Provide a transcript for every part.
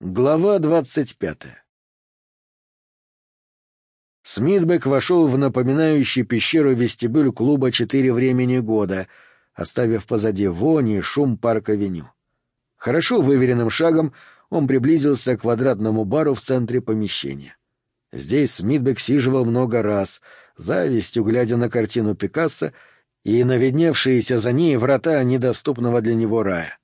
Глава двадцать пятая Смитбек вошел в напоминающий пещеру вестибюль клуба «Четыре времени года», оставив позади вони шум парка-веню. Хорошо выверенным шагом он приблизился к квадратному бару в центре помещения. Здесь Смитбек сиживал много раз, завистью глядя на картину Пикассо и наведневшиеся за ней врата недоступного для него рая.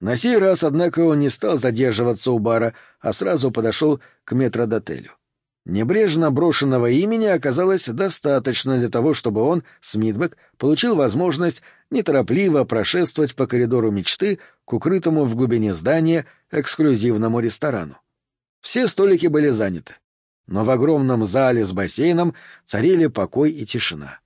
На сей раз, однако, он не стал задерживаться у бара, а сразу подошел к метродотелю. Небрежно брошенного имени оказалось достаточно для того, чтобы он, Смитбек, получил возможность неторопливо прошествовать по коридору мечты к укрытому в глубине здания эксклюзивному ресторану. Все столики были заняты, но в огромном зале с бассейном царили покой и тишина.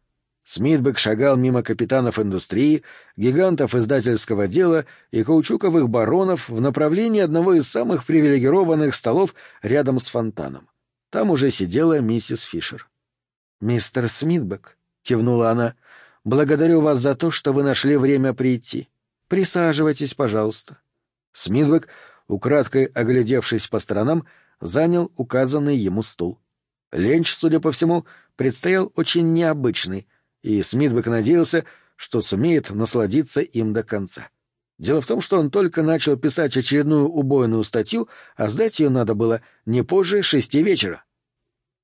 Смитбек шагал мимо капитанов индустрии, гигантов издательского дела и каучуковых баронов в направлении одного из самых привилегированных столов рядом с фонтаном. Там уже сидела миссис Фишер. «Мистер Смитбек», — кивнула она, — «благодарю вас за то, что вы нашли время прийти. Присаживайтесь, пожалуйста». Смитбек, украдкой оглядевшись по сторонам, занял указанный ему стул. Ленч, судя по всему, предстоял очень необычный — и Смитбек надеялся, что сумеет насладиться им до конца. Дело в том, что он только начал писать очередную убойную статью, а сдать ее надо было не позже шести вечера.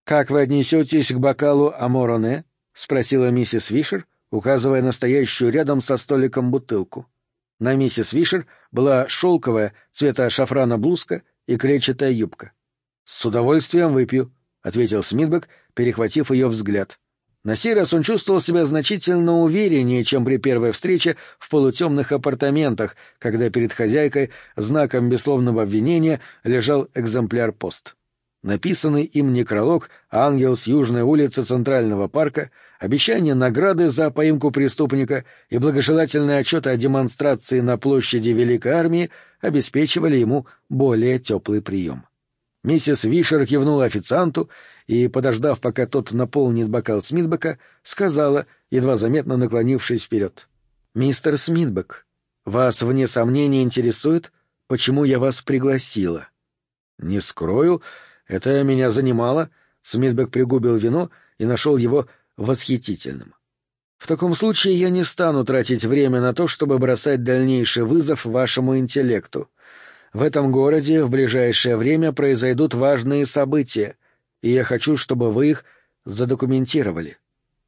«Как вы отнесетесь к бокалу Амороне?» — спросила миссис Вишер, указывая на стоящую рядом со столиком бутылку. На миссис Вишер была шелковая, цвета шафрана блузка и клетчатая юбка. «С удовольствием выпью», — ответил Смитбек, перехватив ее взгляд. На сей раз он чувствовал себя значительно увереннее, чем при первой встрече в полутемных апартаментах, когда перед хозяйкой знаком бессловного обвинения лежал экземпляр пост. Написанный им некролог «Ангел с южной улицы Центрального парка», обещание награды за поимку преступника и благожелательный отчет о демонстрации на площади Великой Армии обеспечивали ему более теплый прием. Миссис Вишер кивнула официанту и, подождав, пока тот наполнит бокал Смитбека, сказала, едва заметно наклонившись вперед. «Мистер Смитбек, вас, вне сомнения, интересует, почему я вас пригласила?» «Не скрою, это меня занимало». Смитбек пригубил вино и нашел его восхитительным. «В таком случае я не стану тратить время на то, чтобы бросать дальнейший вызов вашему интеллекту. В этом городе в ближайшее время произойдут важные события, и я хочу, чтобы вы их задокументировали.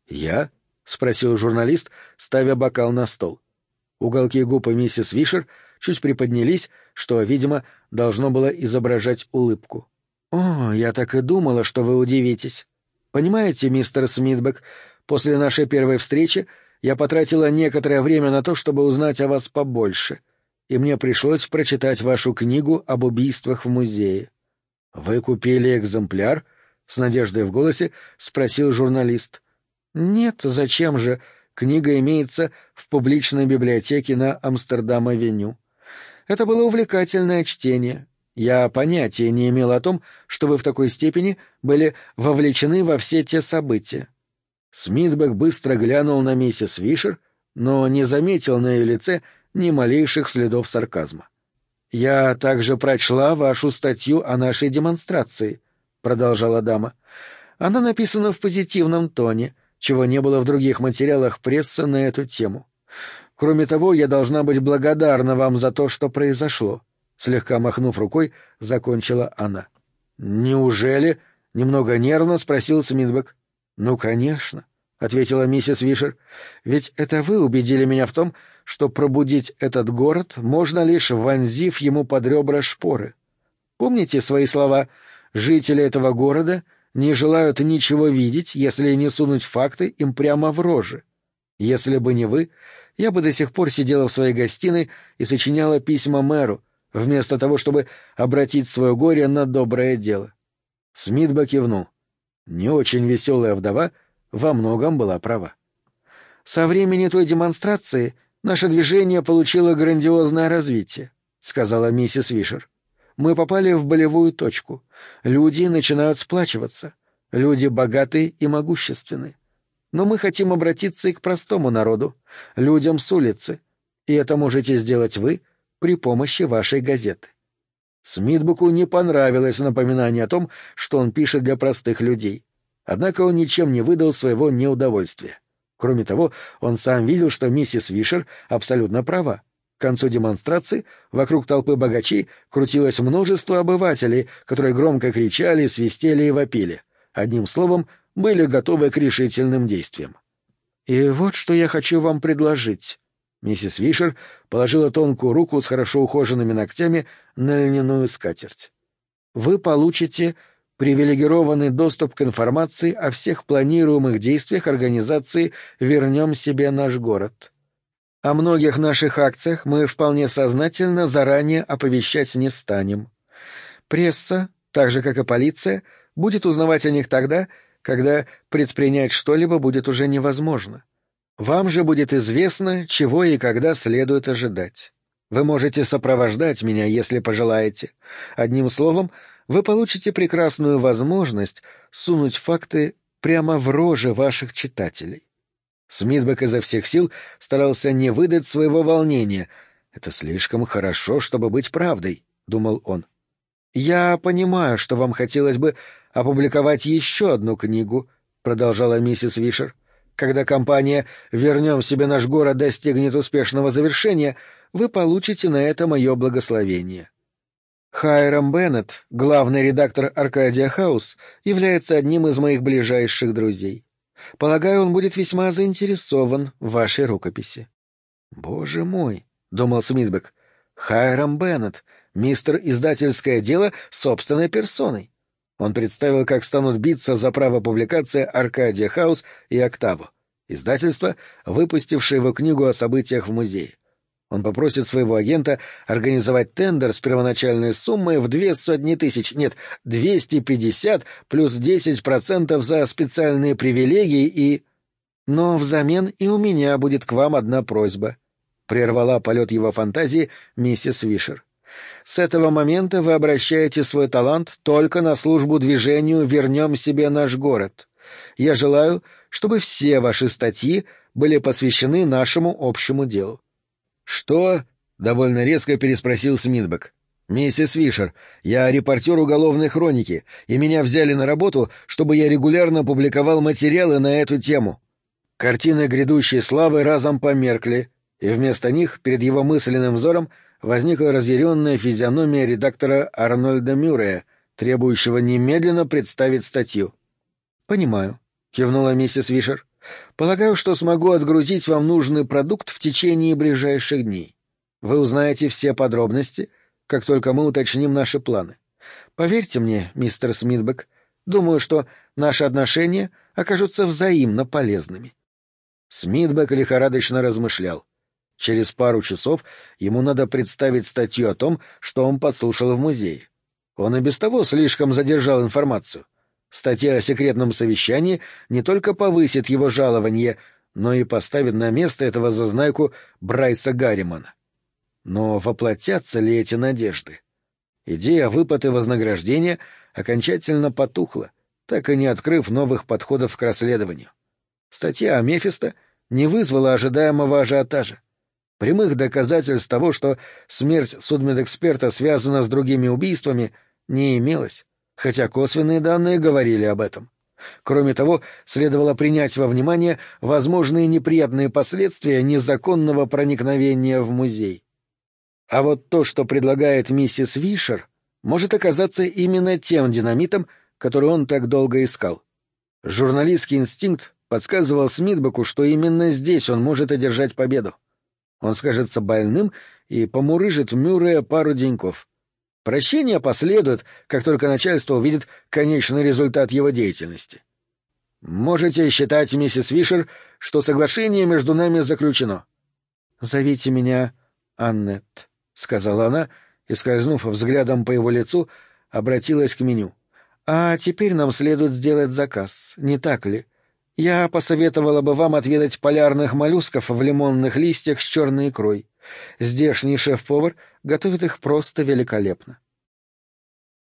Я? спросил журналист, ставя бокал на стол. Уголки губ миссис Вишер чуть приподнялись, что, видимо, должно было изображать улыбку. О, я так и думала, что вы удивитесь. Понимаете, мистер Смитбек, после нашей первой встречи я потратила некоторое время на то, чтобы узнать о вас побольше, и мне пришлось прочитать вашу книгу об убийствах в музее. Вы купили экземпляр с надеждой в голосе спросил журналист. Нет, зачем же? Книга имеется в публичной библиотеке на Амстердам-авеню. Это было увлекательное чтение. Я понятия не имел о том, что вы в такой степени были вовлечены во все те события. Смитбек быстро глянул на миссис Вишер, но не заметил на ее лице ни малейших следов сарказма. «Я также прочла вашу статью о нашей демонстрации», — продолжала дама. «Она написана в позитивном тоне, чего не было в других материалах прессы на эту тему. Кроме того, я должна быть благодарна вам за то, что произошло», — слегка махнув рукой, закончила она. «Неужели?» — немного нервно спросил Смитбек. «Ну, конечно», — ответила миссис Вишер. «Ведь это вы убедили меня в том, что пробудить этот город можно лишь вонзив ему под ребра шпоры. Помните свои слова — Жители этого города не желают ничего видеть, если не сунуть факты им прямо в рожи. Если бы не вы, я бы до сих пор сидела в своей гостиной и сочиняла письма мэру, вместо того, чтобы обратить свое горе на доброе дело. Смитба кивнул. Не очень веселая вдова во многом была права. Со времени той демонстрации наше движение получило грандиозное развитие, сказала миссис Вишер. Мы попали в болевую точку. Люди начинают сплачиваться. Люди богатые и могущественны. Но мы хотим обратиться и к простому народу, людям с улицы. И это можете сделать вы при помощи вашей газеты. Смитбуку не понравилось напоминание о том, что он пишет для простых людей. Однако он ничем не выдал своего неудовольствия. Кроме того, он сам видел, что миссис Вишер абсолютно права. К концу демонстрации вокруг толпы богачей крутилось множество обывателей, которые громко кричали, свистели и вопили. Одним словом, были готовы к решительным действиям. «И вот что я хочу вам предложить», Миссис Вишер положила тонкую руку с хорошо ухоженными ногтями на льняную скатерть. «Вы получите привилегированный доступ к информации о всех планируемых действиях организации «Вернем себе наш город». О многих наших акциях мы вполне сознательно заранее оповещать не станем. Пресса, так же как и полиция, будет узнавать о них тогда, когда предпринять что-либо будет уже невозможно. Вам же будет известно, чего и когда следует ожидать. Вы можете сопровождать меня, если пожелаете. Одним словом, вы получите прекрасную возможность сунуть факты прямо в рожи ваших читателей. Смитбек изо всех сил старался не выдать своего волнения. «Это слишком хорошо, чтобы быть правдой», — думал он. «Я понимаю, что вам хотелось бы опубликовать еще одну книгу», — продолжала миссис Вишер. Когда компания «Вернем себе наш город» достигнет успешного завершения, вы получите на это мое благословение. Хайрам Беннет, главный редактор Аркадия Хаус, является одним из моих ближайших друзей. Полагаю, он будет весьма заинтересован в вашей рукописи. Боже мой, — думал Смитбек, — Хайрам Беннет, мистер издательское дело собственной персоной. Он представил, как станут биться за право публикации Аркадия Хаус и Октаву, издательство, выпустившее его книгу о событиях в музее. Он попросит своего агента организовать тендер с первоначальной суммой в две сотни тысяч, нет, двести пятьдесят плюс десять процентов за специальные привилегии и... Но взамен и у меня будет к вам одна просьба. Прервала полет его фантазии миссис Вишер. С этого момента вы обращаете свой талант только на службу движению «Вернем себе наш город». Я желаю, чтобы все ваши статьи были посвящены нашему общему делу. — Что? — довольно резко переспросил Смитбек. — Миссис Вишер, я репортер уголовной хроники, и меня взяли на работу, чтобы я регулярно публиковал материалы на эту тему. Картины грядущей славы разом померкли, и вместо них перед его мысленным взором возникла разъяренная физиономия редактора Арнольда Мюррея, требующего немедленно представить статью. — Понимаю, — кивнула миссис Вишер. — Полагаю, что смогу отгрузить вам нужный продукт в течение ближайших дней. Вы узнаете все подробности, как только мы уточним наши планы. Поверьте мне, мистер Смитбек, думаю, что наши отношения окажутся взаимно полезными. Смитбек лихорадочно размышлял. Через пару часов ему надо представить статью о том, что он подслушал в музее. Он и без того слишком задержал информацию. Статья о секретном совещании не только повысит его жалование, но и поставит на место этого зазнайку Брайса Гарримана. Но воплотятся ли эти надежды? Идея выплаты вознаграждения окончательно потухла, так и не открыв новых подходов к расследованию. Статья о Мефисто не вызвала ожидаемого ажиотажа. Прямых доказательств того, что смерть судмедэксперта связана с другими убийствами, не имелось, хотя косвенные данные говорили об этом. Кроме того, следовало принять во внимание возможные неприятные последствия незаконного проникновения в музей. А вот то, что предлагает миссис Вишер, может оказаться именно тем динамитом, который он так долго искал. Журналистский инстинкт подсказывал Смитбеку, что именно здесь он может одержать победу. Он скажется больным и помурыжит Мюррея пару деньков. Прощение последует, как только начальство увидит конечный результат его деятельности. Можете считать, миссис Вишер, что соглашение между нами заключено. — Зовите меня Аннет, — сказала она, и, скользнув взглядом по его лицу, обратилась к меню. — А теперь нам следует сделать заказ, не так ли? Я посоветовала бы вам отведать полярных моллюсков в лимонных листьях с черной икрой. Здешний шеф-повар готовит их просто великолепно.